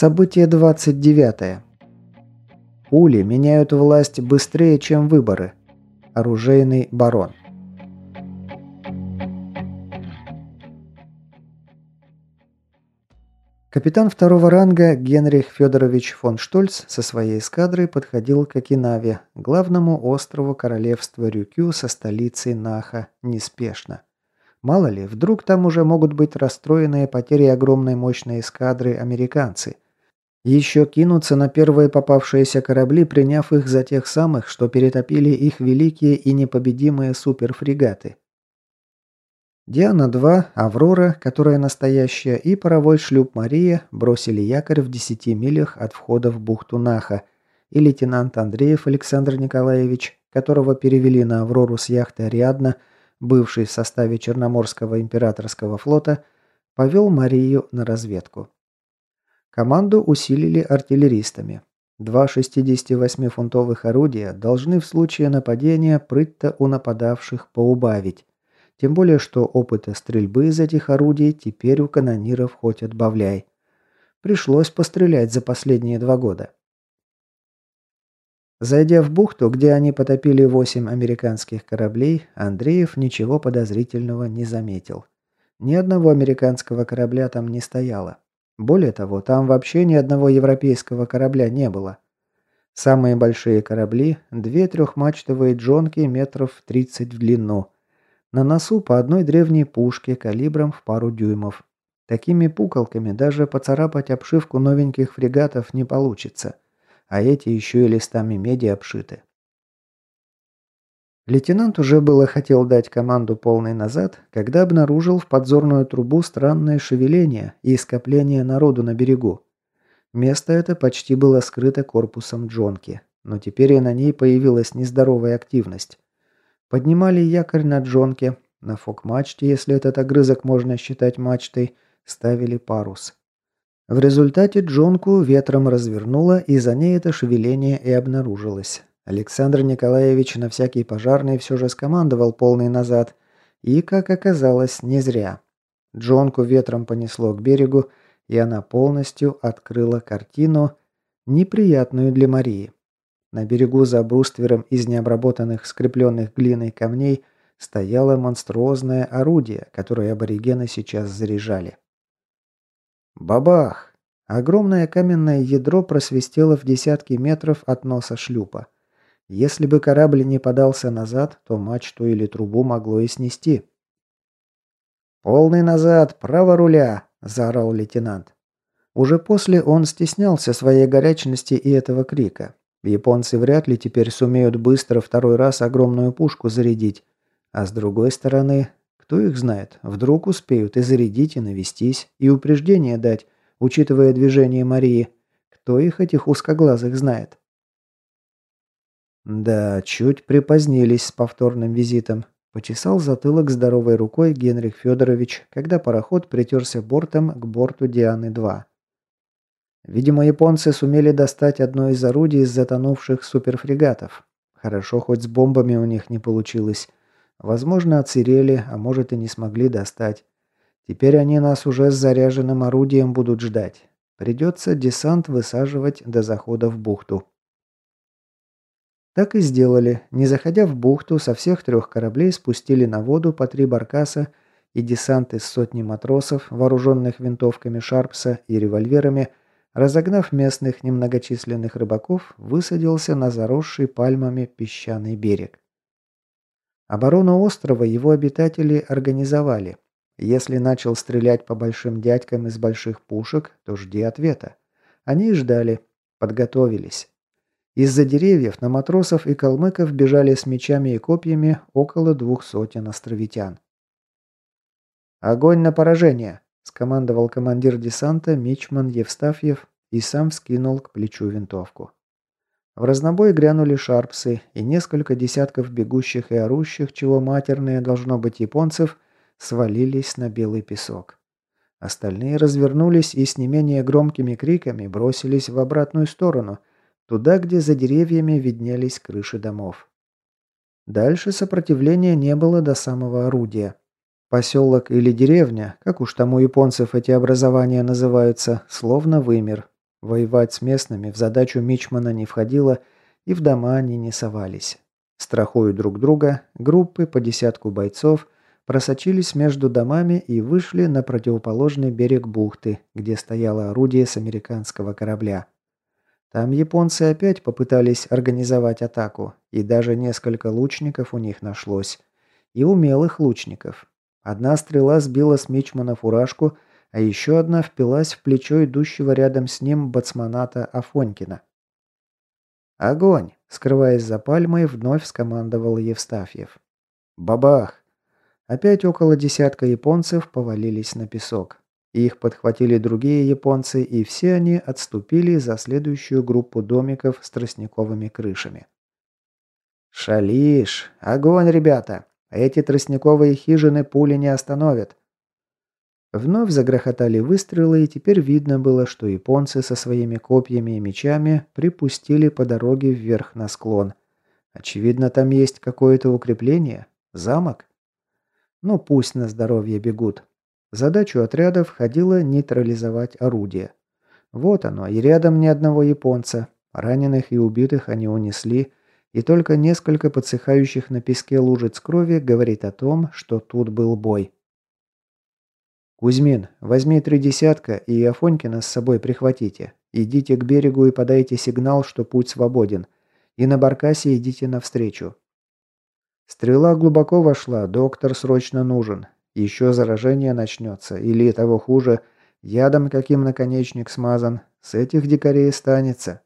Событие 29. Пули меняют власть быстрее, чем выборы. Оружейный барон. Капитан второго ранга Генрих Федорович фон Штольц со своей эскадрой подходил к Окинаве, главному острову королевства Рюкю со столицей Наха, неспешно. Мало ли, вдруг там уже могут быть расстроенные потери огромной мощной эскадры американцы. Еще кинутся на первые попавшиеся корабли, приняв их за тех самых, что перетопили их великие и непобедимые суперфрегаты. Диана-2, Аврора, которая настоящая, и паровой шлюп Мария бросили якорь в 10 милях от входа в бухту Наха, и лейтенант Андреев Александр Николаевич, которого перевели на Аврору с яхты «Ариадна», бывший в составе Черноморского императорского флота, повел Марию на разведку. Команду усилили артиллеристами. Два 68-фунтовых орудия должны в случае нападения прыть-то у нападавших поубавить. Тем более, что опыта стрельбы из этих орудий теперь у канониров хоть отбавляй. Пришлось пострелять за последние два года. Зайдя в бухту, где они потопили восемь американских кораблей, Андреев ничего подозрительного не заметил. Ни одного американского корабля там не стояло. Более того, там вообще ни одного европейского корабля не было. Самые большие корабли – две трехмачтовые джонки метров 30 в длину – на носу по одной древней пушке калибром в пару дюймов. Такими пуколками даже поцарапать обшивку новеньких фрегатов не получится. А эти еще и листами меди обшиты. Лейтенант уже было хотел дать команду полный назад, когда обнаружил в подзорную трубу странное шевеление и скопление народу на берегу. Место это почти было скрыто корпусом джонки, но теперь и на ней появилась нездоровая активность. Поднимали якорь на джонке, на фок-мачте, если этот огрызок можно считать мачтой, ставили парус. В результате джонку ветром развернуло, и за ней это шевеление и обнаружилось. Александр Николаевич на всякий пожарный все же скомандовал полный назад, и, как оказалось, не зря. Джонку ветром понесло к берегу, и она полностью открыла картину, неприятную для Марии. На берегу за бруствером из необработанных скрепленных глиной камней стояло монструозное орудие, которое аборигены сейчас заряжали. Бабах! Огромное каменное ядро просвистело в десятки метров от носа шлюпа. Если бы корабль не подался назад, то мачту или трубу могло и снести. «Полный назад! Право руля!» – заорал лейтенант. Уже после он стеснялся своей горячности и этого крика. Японцы вряд ли теперь сумеют быстро второй раз огромную пушку зарядить. А с другой стороны, кто их знает, вдруг успеют и зарядить, и навестись, и упреждение дать, учитывая движение Марии. Кто их, этих узкоглазых, знает? Да, чуть припозднились с повторным визитом. Почесал затылок здоровой рукой Генрих Федорович, когда пароход притерся бортом к борту Дианы-2. Видимо, японцы сумели достать одно из орудий из затонувших суперфрегатов. Хорошо, хоть с бомбами у них не получилось. Возможно, отсырели, а может и не смогли достать. Теперь они нас уже с заряженным орудием будут ждать. Придется десант высаживать до захода в бухту. Так и сделали. Не заходя в бухту, со всех трех кораблей спустили на воду по три баркаса, и десант из сотни матросов, вооруженных винтовками Шарпса и револьверами, разогнав местных немногочисленных рыбаков, высадился на заросший пальмами песчаный берег. Оборону острова его обитатели организовали. Если начал стрелять по большим дядькам из больших пушек, то жди ответа. Они ждали, подготовились. Из-за деревьев на матросов и калмыков бежали с мечами и копьями около двух сотен островитян. «Огонь на поражение!» скомандовал командир десанта Мичман Евстафьев и сам вскинул к плечу винтовку. В разнобой грянули шарпсы, и несколько десятков бегущих и орущих, чего матерные должно быть японцев, свалились на белый песок. Остальные развернулись и с не менее громкими криками бросились в обратную сторону, туда, где за деревьями виднелись крыши домов. Дальше сопротивления не было до самого орудия. Поселок или деревня, как уж там у японцев эти образования называются, словно вымер. Воевать с местными в задачу Мичмана не входило, и в дома они не совались. Страхуя друг друга, группы по десятку бойцов просочились между домами и вышли на противоположный берег бухты, где стояло орудие с американского корабля. Там японцы опять попытались организовать атаку, и даже несколько лучников у них нашлось. И умелых лучников. Одна стрела сбила с Мичмана фуражку, а еще одна впилась в плечо идущего рядом с ним бацманата Афонькина. «Огонь!» – скрываясь за пальмой, вновь скомандовал Евстафьев. «Бабах!» Опять около десятка японцев повалились на песок. Их подхватили другие японцы, и все они отступили за следующую группу домиков с тростниковыми крышами. «Шалиш! Огонь, ребята! Эти тростниковые хижины пули не остановят!» Вновь загрохотали выстрелы, и теперь видно было, что японцы со своими копьями и мечами припустили по дороге вверх на склон. Очевидно, там есть какое-то укрепление? Замок? Ну пусть на здоровье бегут. Задачу отряда входило нейтрализовать орудие. Вот оно, и рядом ни одного японца. Раненых и убитых они унесли, и только несколько подсыхающих на песке лужиц крови говорит о том, что тут был бой. «Кузьмин, возьми три десятка и Афонькина с собой прихватите. Идите к берегу и подайте сигнал, что путь свободен. И на баркасе идите навстречу. Стрела глубоко вошла, доктор срочно нужен. Еще заражение начнется, или того хуже, ядом каким наконечник смазан. С этих дикарей станется.